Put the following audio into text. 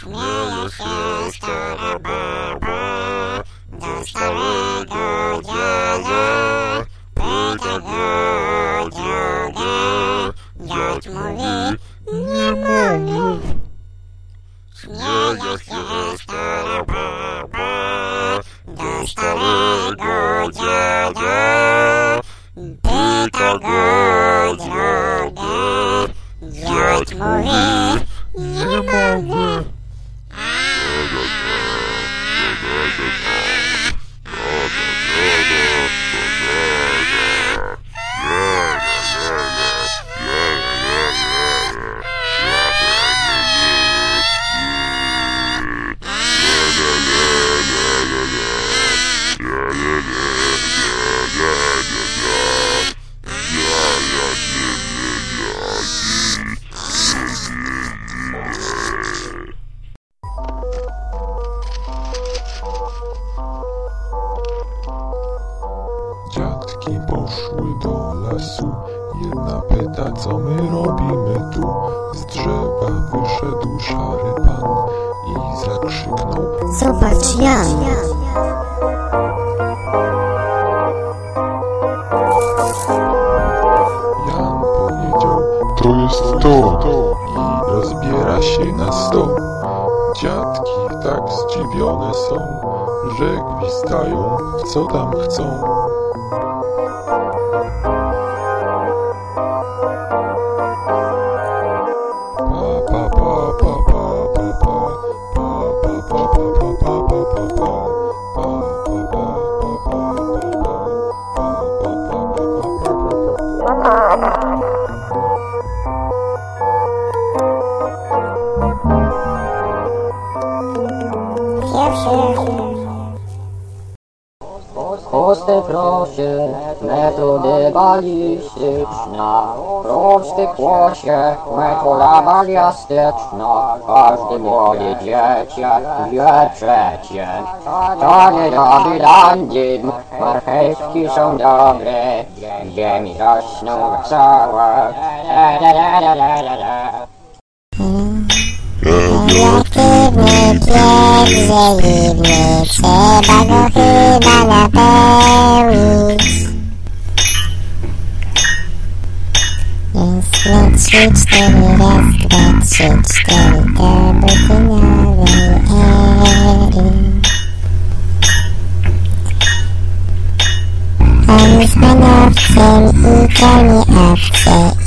Смеется старая баба, доставай дядя, пытая дядя, дядь мови не могу. Смеется старая баба, доставай дядя, пытая дядя, дядь мови не могу. Poszły do lasu. Jedna pyta, co my robimy tu. Z drzewa wyszedł szary pan i zakrzyknął. Zobacz, Jan. Jan powiedział, to jest to i rozbiera się na sto. Dziadki tak zdziwione są, że gwistają, co tam chcą. Pusty prosie, metody balistyczna, prosty kłosie, metoda baliastyczna, każdy młody dzieciak wie przecie. To nie robi landim, marchewki są dobre, ziemi rosną wesołe. Switch steady, left, left, switch steady, everything already. Hands my left, then you carry up, say